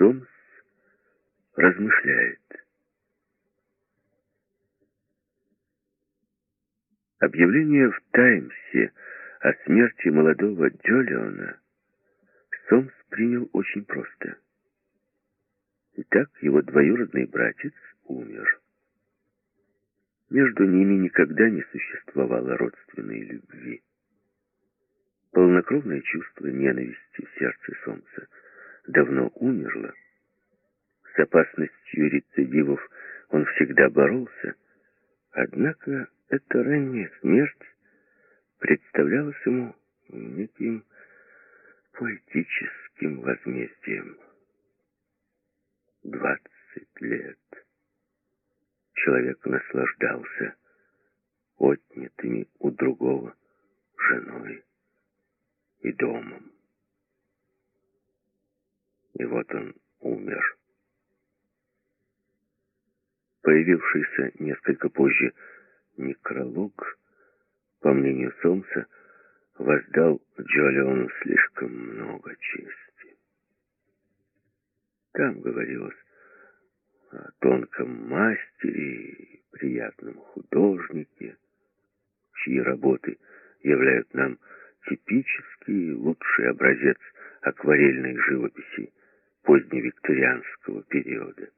Сомс размышляет. Объявление в «Таймсе» о смерти молодого Джолиона Сомс принял очень просто. Итак, его двоюродный братец умер. Между ними никогда не существовало родственной любви. Полнокровное чувство ненависти в сердце Солнца давно умерло. С опасностью рецидивов он всегда боролся, однако эта ранняя смерть представлялась ему неким поэтическим возмездием. Двадцать лет человек наслаждался отнятыми у другого женой и домом. И вот он умер. Появившийся несколько позже некролог, по мнению Сомса, воздал Джолиону слишком много чести. Там говорилось о тонком мастере и приятном художнике, чьи работы являют нам типический лучший образец акварельной живописи поздневикторианского периода.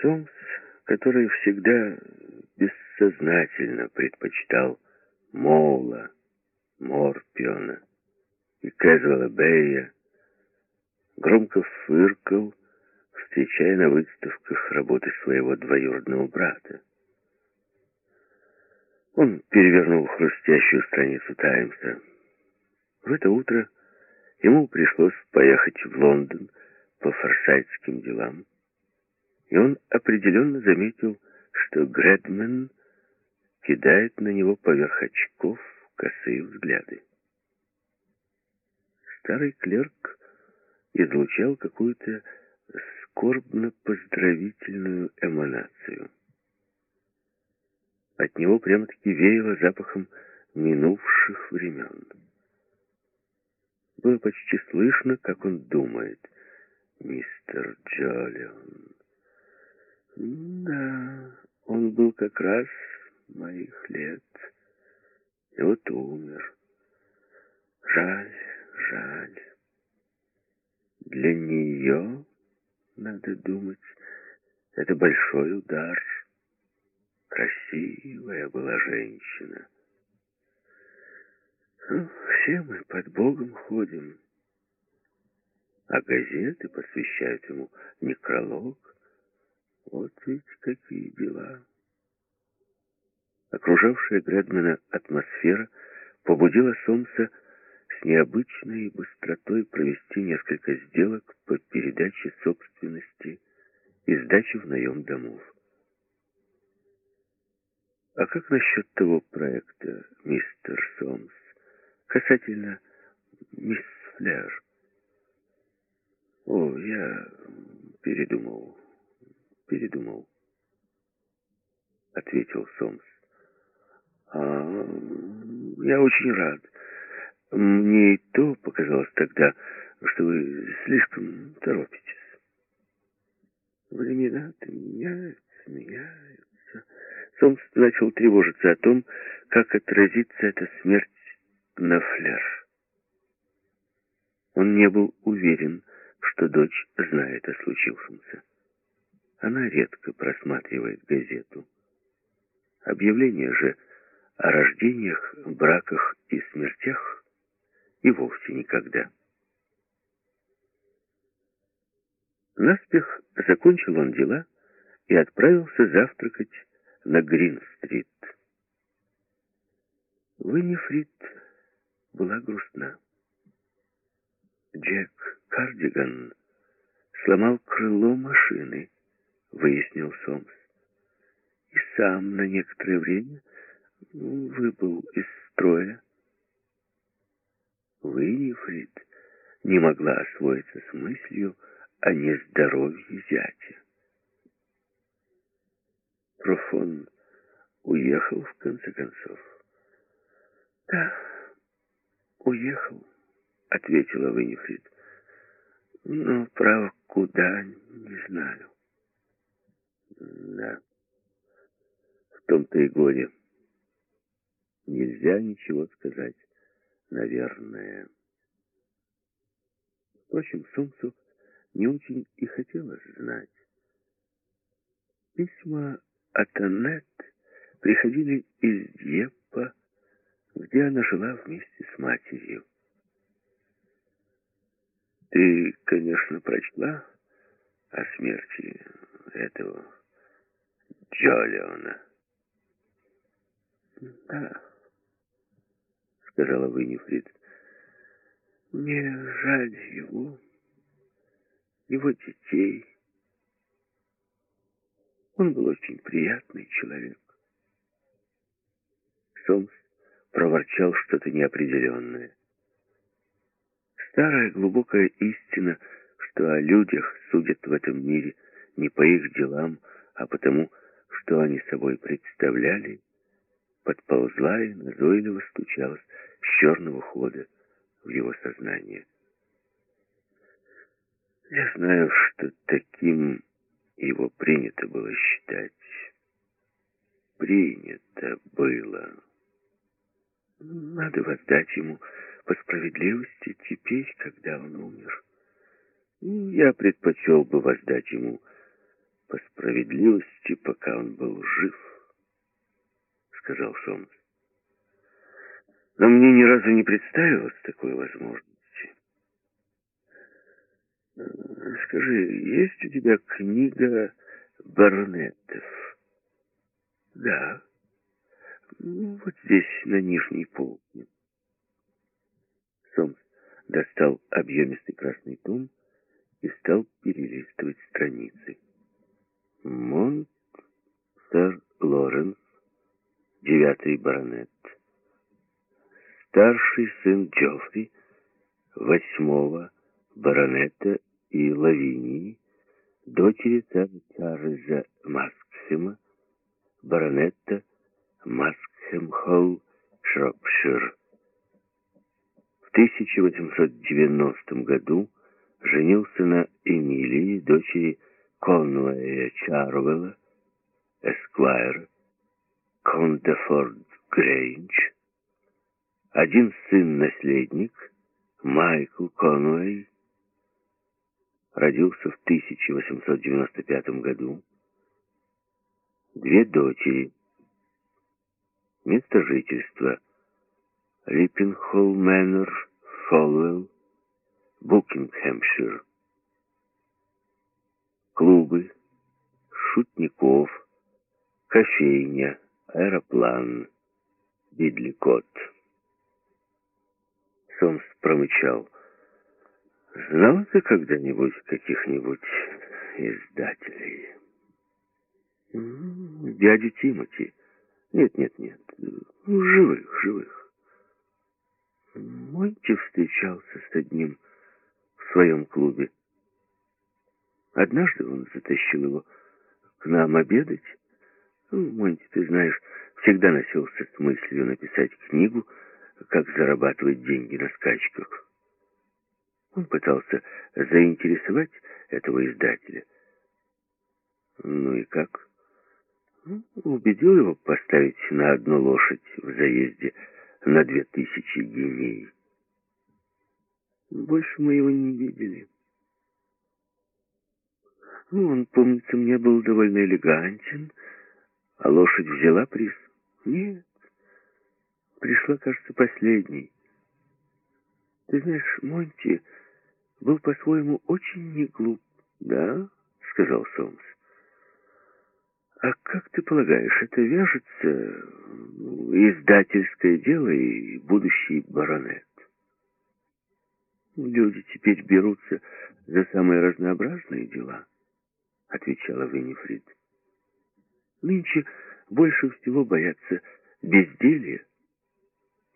Сомс, который всегда бессознательно предпочитал Моула, Морпиона и Кэзвела Бэя, громко фыркал, встречая на выставках работы своего двоюродного брата. Он перевернул хрустящую страницу «Таймса». В это утро ему пришлось поехать в Лондон по форсайтским делам, и он определенно заметил, что Гредмен кидает на него поверх очков косые взгляды. Старый клерк излучал какую-то скорбно-поздравительную эманацию. От него прямо-таки веяло запахом минувших времен. Было почти слышно, как он думает. «Мистер Джолион». Да, он был как раз моих лет. И вот умер. Жаль, жаль. Для нее, надо думать, это большой удар. Красивая была женщина. Все мы под Богом ходим. А газеты посвящают ему некролог. Вот ведь какие дела. Окружавшая Гредмена атмосфера побудила Сомса с необычной быстротой провести несколько сделок по передаче собственности и сдаче в наем домов. А как насчет того проекта, мистер Сомс, касательно мисс Флер? О, я передумал, передумал, ответил Сомс. А, я очень рад. Мне и то показалось тогда, что вы слишком торопитесь. Времена-то меняются, меняются. Сомс начал тревожиться о том, как отразится эта смерть на Флер. Он не был уверен, что дочь знает о случившемся. Она редко просматривает газету. Объявления же о рождениях, браках и смертях и вовсе никогда. Наспех закончил он дела и отправился завтракать на Грин-стрит. Виннифрид была грустна. Джек Кардиган сломал крыло машины, выяснил Сомс. И сам на некоторое время выбыл из строя. Виннифрид не могла освоиться с мыслью о нездоровье зятя. Профон уехал в конце концов. Да, уехал, ответила Винифрид. Ну, право, куда, не знаю. Да, в том-то и горе. Нельзя ничего сказать, наверное. Впрочем, Сомсу не очень и хотелось знать. Письма от Аннет приходили из Дьеппа, где она жила вместе с матерью. Ты, конечно, прочла о смерти этого Джолиона. Да, сказала Виннифрид. Мне жаль его, его детей. Он был очень приятный человек. Сомс проворчал что-то неопределенное. Старая глубокая истина, что о людях судят в этом мире не по их делам, а потому, что они собой представляли, подползла и назойливо стучалась с черного хода в его сознание. Я знаю, что таким его принято было считать. Принято было. Надо воздать ему по справедливости теперь, когда он умер. Я предпочел бы воздать ему по справедливости, пока он был жив, сказал Сомс. Но мне ни разу не представилось такой возможности. Скажи, есть у тебя книга Барнеттов? Да. Ну, вот здесь, на нижней полке. Сомс достал объемистый красный том и стал перелистывать страницы. Монт сэр Лоренс, девятый баронет, старший сын Джоффри, восьмого баронета и Лавинии, дочери Чарльза Маскхема, баронета Маскхем-Холл, Шропшир. В 1890 году женился на Эмилии, дочери Конуэя Чарвелла, Эсквайр, Контефорд Грейндж. Один сын-наследник, Майкл Конуэй, родился в 1895 году. Две дочери. Место жительства. Риппенхолл Мэннер, Фолвелл, Букингхэмшир. Клубы, шутников, кофейня, аэроплан, Бидликот. Сомс промычал. Знал ты когда-нибудь каких-нибудь издателей? Дядю Тимати. Нет, нет, нет. Живых, живых. Монти встречался с одним в своем клубе. Однажды он затащил его к нам обедать. Ну, Монти, ты знаешь, всегда носился с мыслью написать книгу, как зарабатывать деньги на скачках. Он пытался заинтересовать этого издателя. Ну и как? Убедил его поставить на одну лошадь в заезде на две тысячи геней. Больше мы его не видели. Ну, он, помнится, мне был довольно элегантен, а лошадь взяла приз. Нет, пришла, кажется, последней. Ты знаешь, Монти был по-своему очень не глуп, да? Сказал Сомс. А как ты полагаешь, это вяжется ну, издательское дело и будущий баронет? Люди теперь берутся за самые разнообразные дела, отвечала Виннифрид. Нынче больше всего боятся безделья.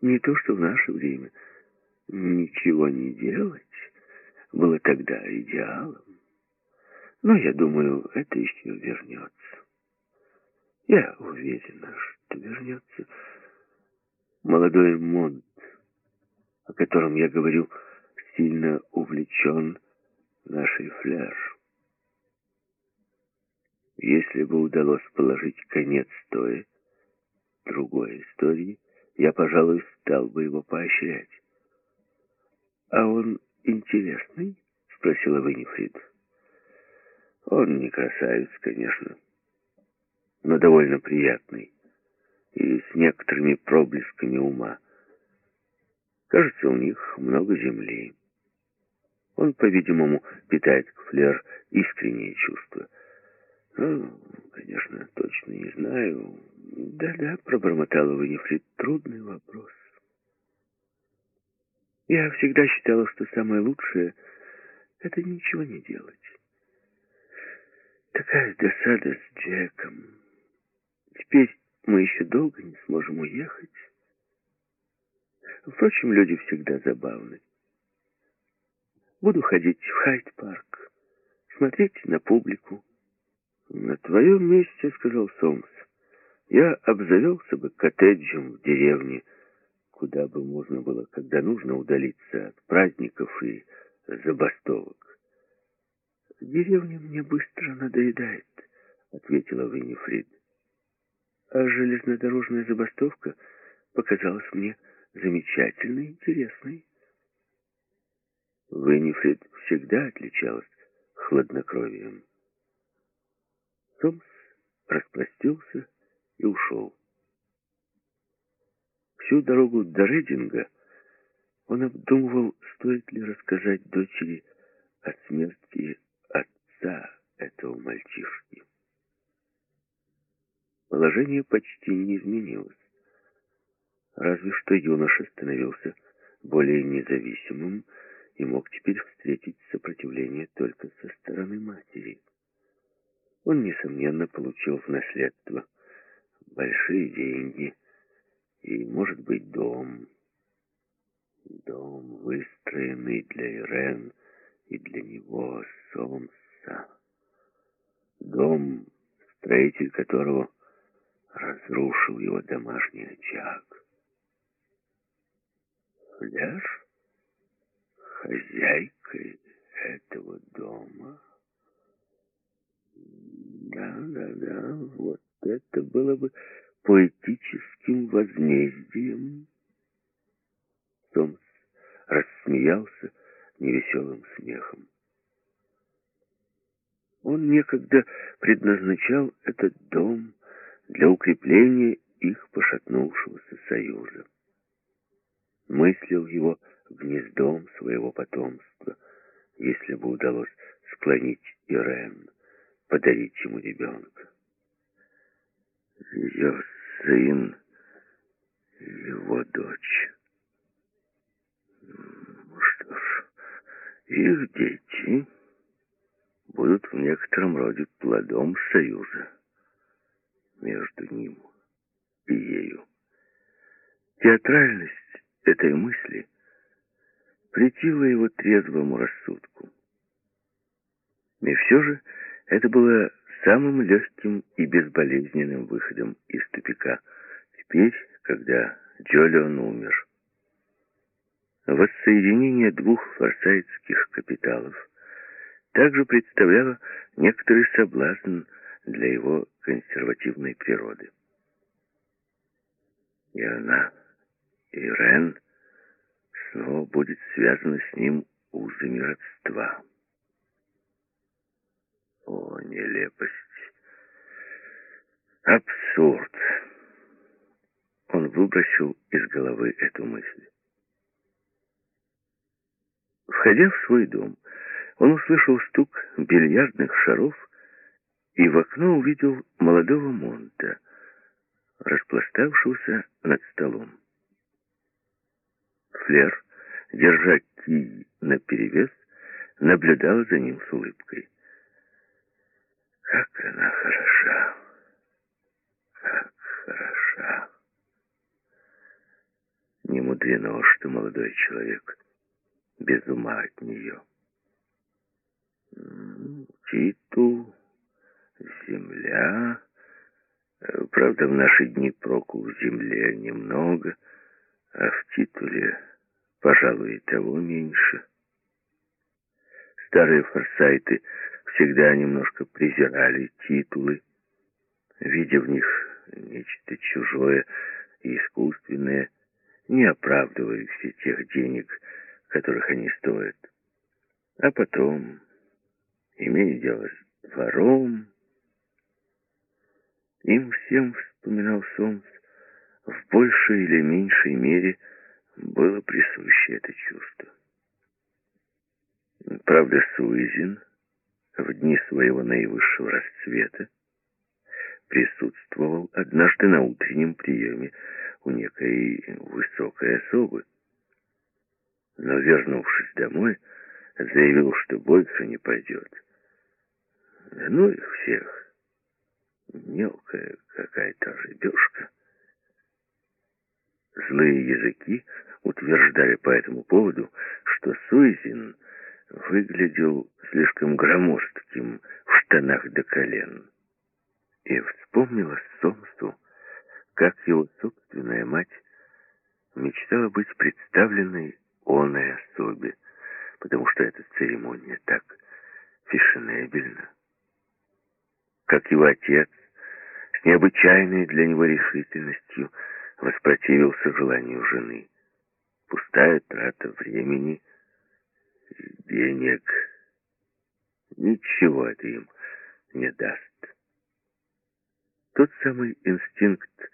Не то, что в наше время ничего не делать было тогда идеалом. Но я думаю, это еще вернется. Я уверена, что вернется. Молодой Монт, о котором я говорю, сильно увлечен нашей Фляж. Если бы удалось положить конец той, другой истории, я, пожалуй, стал бы его поощрять. «А он интересный?» — спросила Виннифрид. «Он не красавец, конечно, но довольно приятный и с некоторыми проблесками ума. Кажется, у них много земли. Он, по-видимому, питает к Флер искренние чувства. Ну, конечно, точно не знаю. Да-да, пробормотала Виннифрид, трудный вопрос. Я всегда считала, что самое лучшее — это ничего не делать. Такая досада с Джеком. Теперь мы еще долго не сможем уехать. Впрочем, люди всегда забавны. Буду ходить в Хайт-парк, смотреть на публику. На твоем месте, — сказал Сомс, — я обзавелся бы коттеджем в деревне, куда бы можно было, когда нужно, удалиться от праздников и забастовок. «Деревня мне быстро надоедает», — ответила Виннифрид. А железнодорожная забастовка показалась мне замечательной, интересной. Виннифрид всегда отличалась хладнокровием. Томс распростился и ушел. Всю дорогу до Рейдинга он обдумывал, стоит ли рассказать дочери о смерти отца этого мальчишки. Положение почти не изменилось. Разве что юноша становился более независимым и мог теперь встретить сопротивление только со стороны матери. Он, несомненно, получил в наследство большие деньги и, может быть, дом. Дом, выстроенный для Ирен и для него, Сомса. Дом, строитель которого разрушил его домашний очаг. Фляж хозяйкой этого дома. Да, да, да, вот это было бы поэтическим возмездием. Томс рассмеялся невеселым смехом. Он некогда предназначал этот дом для укрепления их пошатнувшегося союза. Мыслил его гнездом своего потомства, если бы удалось склонить Ирен, подарить ему ребенка. Ее сын, его дочь. Что ж, их дети будут в некотором роде плодом союза между ним и ею. Театральность этой мысли претила его трезвому рассудку. И все же это было самым легким и безболезненным выходом из тупика, теперь, когда Джолион умер. Воссоединение двух форсайтских капиталов также представляло некоторый соблазн для его консервативной природы. И она, и Рен снова будет связана с ним узами родства. О, нелепость! Абсурд! Он выбросил из головы эту мысль. Входя в свой дом, он услышал стук бильярдных шаров и в окно увидел молодого Монта, распластавшегося над столом. Флер, держа кий наперевес, наблюдала за ним с улыбкой. Как она хороша! Как хороша! Не мудрено, что молодой человек без ума от нее. Титул Земля... Э, правда, в наши дни проку в земле немного, а в титуле, пожалуй, и того меньше. Старые форсайты всегда немножко презирали титулы, видя в них нечто чужое и искусственное, не оправдывали все тех денег, которых они стоят. А потом, имея дело с двором, им всем, вспоминал Сомс, в большей или меньшей мере было присуще это чувство. Правда, Суизин в дни своего наивысшего расцвета присутствовал однажды на утреннем приеме у некой высокой особы. Но, вернувшись домой, заявил, что больше не пойдет. Ну их всех. Мелкая какая-то рыбешка. Злые языки утверждали по этому поводу, что Суизин выглядел слишком громоздким в штанах до колен. И вспомнила Сомсу, как его собственная мать мечтала быть представленной оной особе, потому что эта церемония так фешенебельна. Как его отец с необычайной для него решительностью воспротивился желанию жены. Пустая трата времени, денег, ничего это им не даст. Тот самый инстинкт,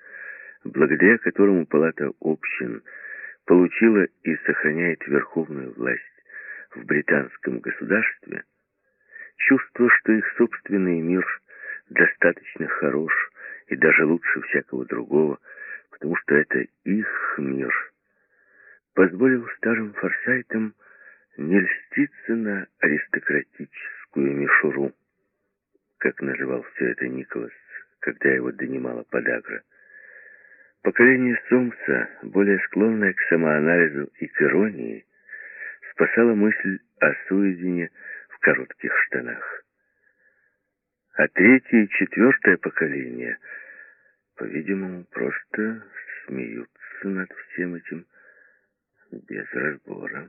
благодаря которому палата общин получила и сохраняет верховную власть в британском государстве, чувство, что их собственный мир достаточно хорош и даже лучше всякого другого, потому что это их мир, позволил старым форсайтам не льститься на аристократическую мишуру, как называл все это Николас, когда его донимала подагра. Поколение Сомса, более склонное к самоанализу и к иронии, спасало мысль о Суизине в коротких штанах. А третье и четвертое поколение, по-видимому, просто смеются над всем этим без разбора.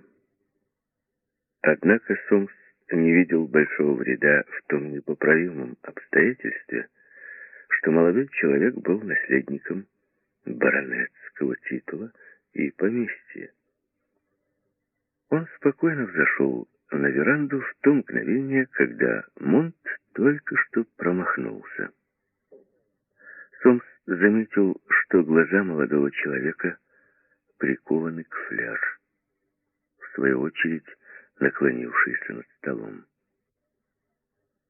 Однако Сомс не видел большого вреда в том непоправимом обстоятельстве, что молодой человек был наследником баронетского титула и поместья. Он спокойно взошел на веранду в то мгновение, когда Монт только что промахнулся. Сомс заметил, что глаза молодого человека прикованы к фляж. В свою очередь, наклонившийся над столом.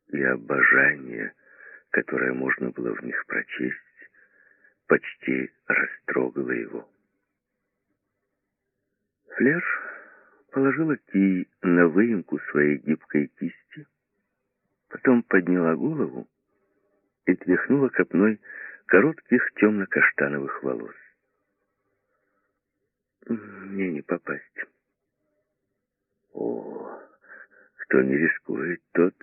И обожание, которое можно было в них прочесть, почти растрогало его. Флер положила кий на выемку своей гибкой кисти, потом подняла голову и тряхнула копной коротких темно-каштановых волос. «Мне не попасть». О, кто не рискует, тот...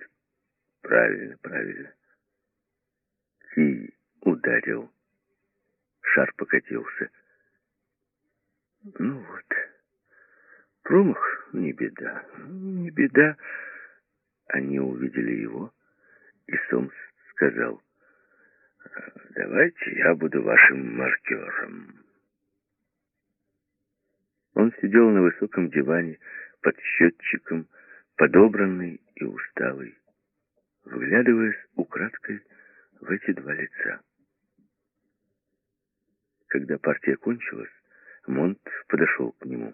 Правильно, правильно. Ки ударил. Шар покатился. Ну вот. Промах не беда. Не беда. Они увидели его, и Сомс сказал, «Давайте я буду вашим маркером». Он сидел на высоком диване, под счетчиком, подобранный и усталый, вглядываясь украдкой в эти два лица. Когда партия кончилась, Монт подошел к нему.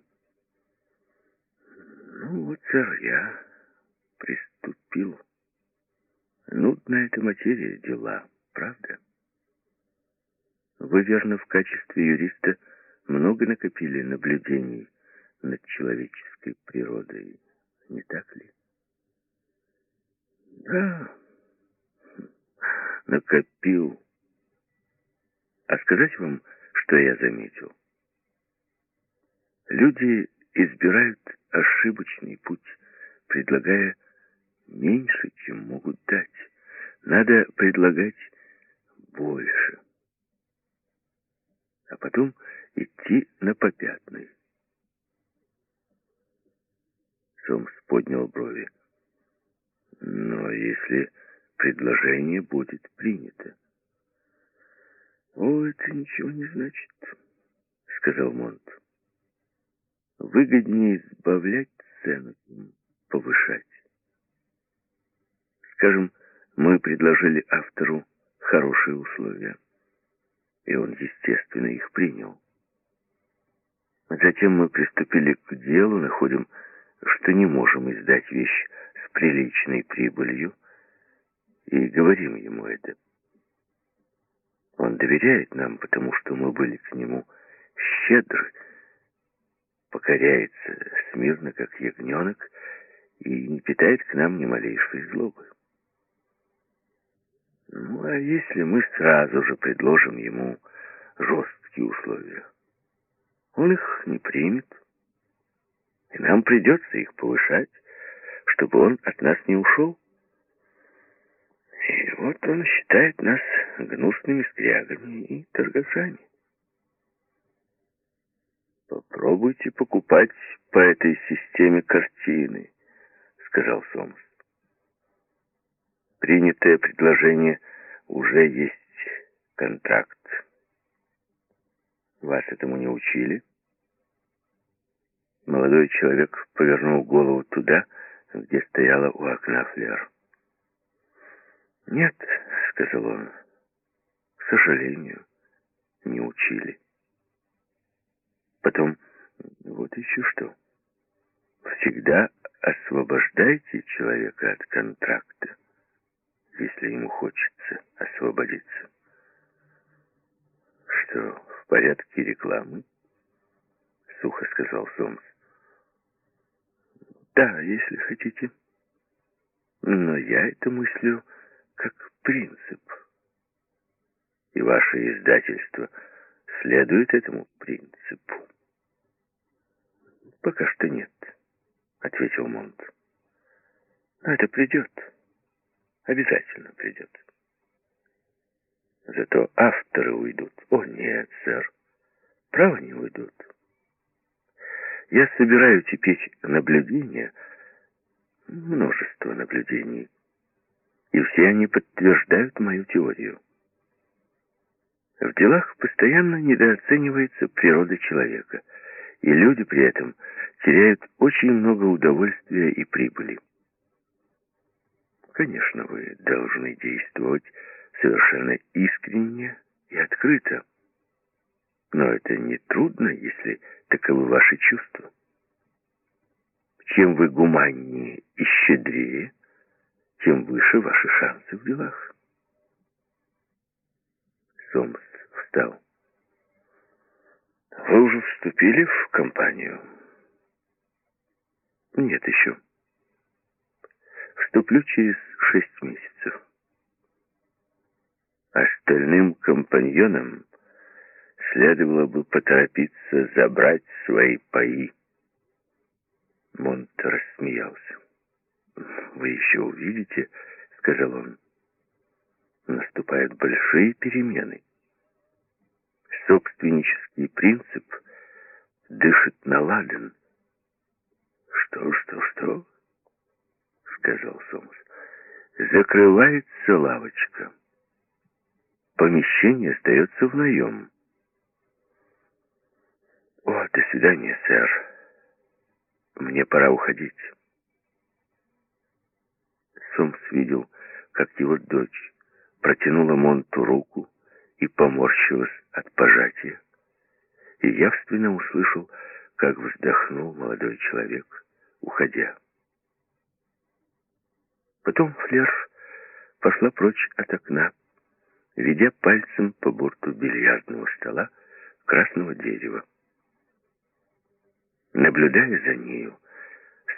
«Ну вот, сэр, я приступил. Нудная эта материя дела, правда? Вы, верно, в качестве юриста много накопили наблюдений над человеческой природой, не так ли? Да, накопил. А сказать вам, что я заметил? Люди избирают ошибочный путь, предлагая меньше, чем могут дать. Надо предлагать больше. А потом идти на попятный. Сомс поднял брови. Но если предложение будет принято. «О, это ничего не значит», — сказал Монт. «Выгоднее избавлять цену, повышать. Скажем, мы предложили автору хорошие условия, и он, естественно, их принял. Затем мы приступили к делу, находим, что не можем издать вещь с приличной прибылью, и говорим ему это. Он доверяет нам, потому что мы были к нему щедры, покоряется смирно, как ягненок, и не питает к нам ни малейшей злобы. Ну, а если мы сразу же предложим ему жесткие условия? Он их не примет, и нам придется их повышать, чтобы он от нас не ушел. И вот он считает нас гнусными скрягами и торговцами. «Попробуйте покупать по этой системе картины», — сказал Сомс. «Принятое предложение уже есть контракт. Вас этому не учили?» Молодой человек повернул голову туда, где стояла у окна Флер. «Нет», — сказал он, — «к сожалению, не учили». Потом, вот еще что. Всегда освобождайте человека от контракта, если ему хочется освободиться. Что, в порядке рекламы? Сухо сказал Сомс. Да, если хотите. Но я это мыслю как принцип. И ваше издательство следует этому принципу. Пока что нет, ответил Монт. Но это придет. Обязательно придет. Зато авторы уйдут. О, нет, сэр. Право не уйдут. Я собираю теперь наблюдения, множество наблюдений, и все они подтверждают мою теорию. В делах постоянно недооценивается природа человека, и люди при этом теряют очень много удовольствия и прибыли. Конечно, вы должны действовать совершенно искренне и открыто. Но это не трудно, если таковы ваши чувства. Чем вы гуманнее и щедрее, тем выше ваши шансы в делах. Сомс встал. Вы уже вступили в компанию? Нет еще. Вступлю через шесть месяцев. Остальным компаньонам следовало бы поторопиться забрать свои паи. Монт рассмеялся. «Вы еще увидите», — сказал он, — «наступают большие перемены. Собственнический принцип дышит на ладен». «Что, что, что?» — сказал Сомс. «Закрывается лавочка. Помещение остается в наем». «О, до свидания, сэр. Мне пора уходить». Сомс видел, как его дочь протянула Монту руку и поморщилась от пожатия. И явственно услышал, как вздохнул молодой человек, уходя. Потом Флер пошла прочь от окна, ведя пальцем по борту бильярдного стола красного дерева. Наблюдая за нею,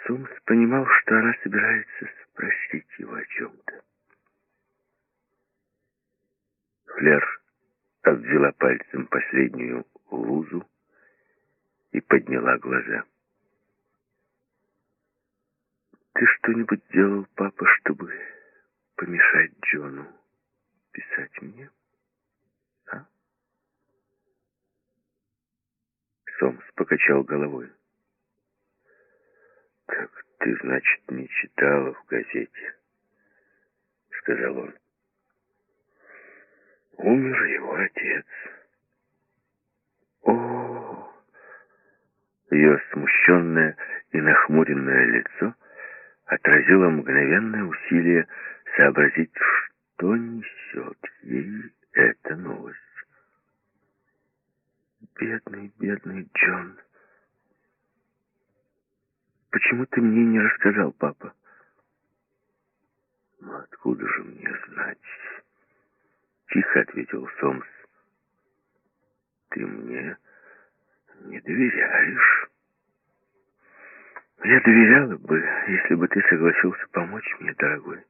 Сомс понимал, что она собирается спросить его о чем-то. Флер обвела пальцем последнюю лузу и подняла глаза. «Ты что-нибудь делал, папа, чтобы помешать Джону писать мне?» «А?» Сомс покачал головой. «Так ты, значит, не читала в газете сказал он. Умер его отец. О! Ее смущенное и нахмуренное лицо отразило мгновенное усилие сообразить, что несет ей эта новость. Бедный, бедный Джон. Почему ты мне не рассказал, папа? Ну, откуда же мне знать? Тихо ответил Сомс. Ты мне не доверяешь. Я доверяла бы, если бы ты согласился помочь мне, дорогой.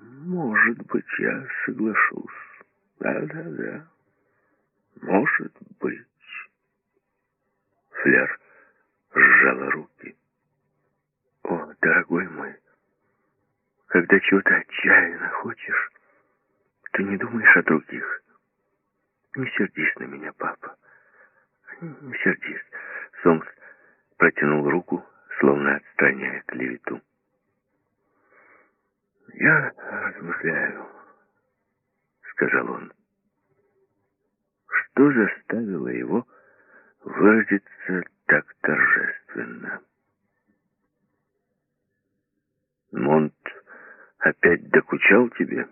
Может быть, я соглашусь. Да-да-да. Может быть. Фляр сжала руки. О, дорогой мой, когда чего-то отчаянно хочешь, ты не думаешь о других. Не сердись на меня, папа. Не сердись. Сомс протянул руку, словно отстраняя клевету. «Я размышляю», — сказал он. Что заставило его выразиться так торжественно? Монт опять докучал тебе?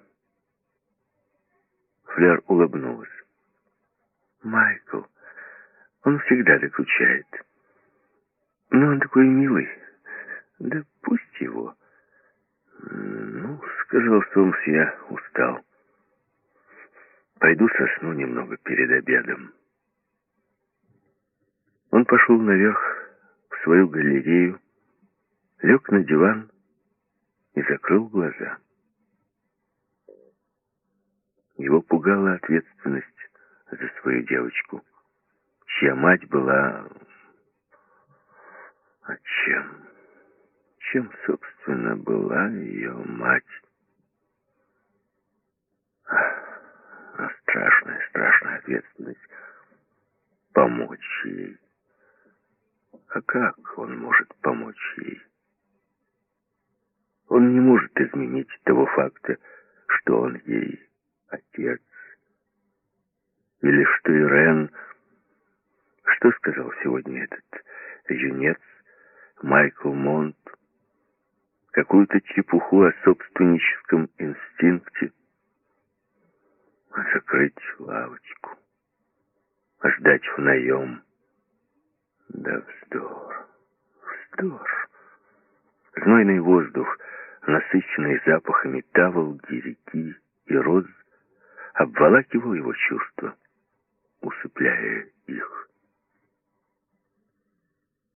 Улыбнулась. Майкл, он всегда докучает. Но он такой милый. Да пусть его. Ну, сказал Сомс, я устал. Пойду сосну немного перед обедом. Он пошел наверх в свою галерею, лег на диван и закрыл глаза. Его пугала ответственность за свою девочку, чья мать была... А чем? Чем, собственно, была ее мать? А страшная, страшная ответственность помочь ей. А как он может помочь ей? Он не может изменить того факта, что он ей отец. Или что Ирен... Что сказал сегодня этот юнец Майкл Монт? Какую-то чепуху о собственническом инстинкте. Закрыть лавочку. Ждать в наем. Да вздор, вздор. Знойный воздух, насыщенный запахами таволги, реки и роз, обволакивал его чувства, усыпляя их.